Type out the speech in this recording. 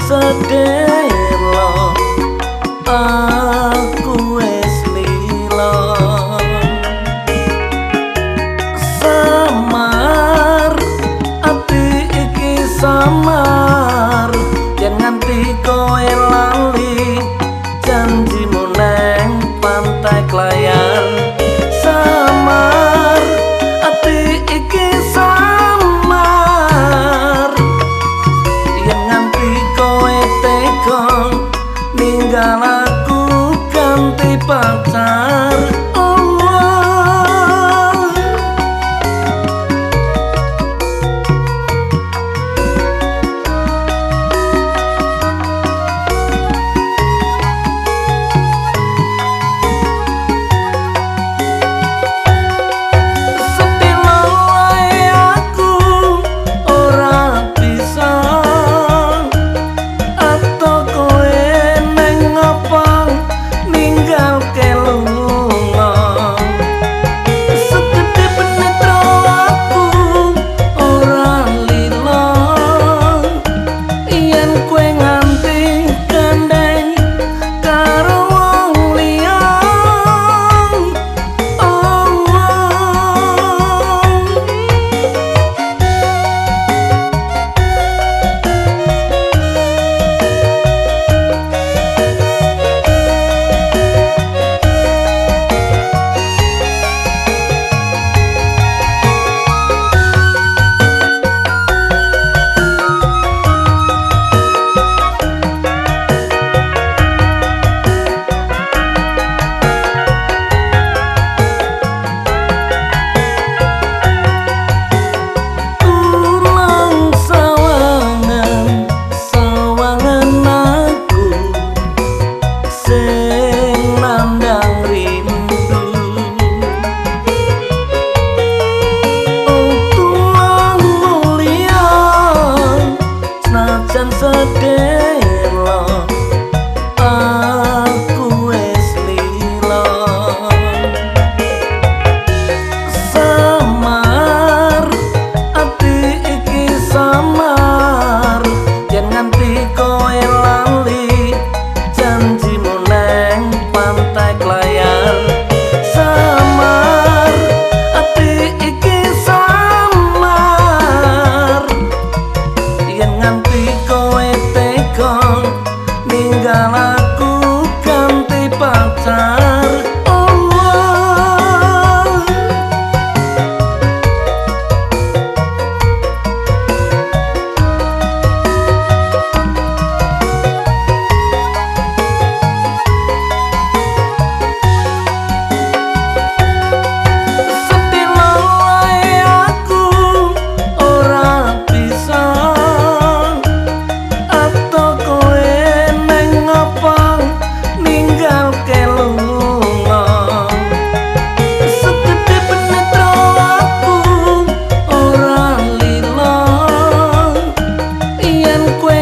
sedih lo ah. tu.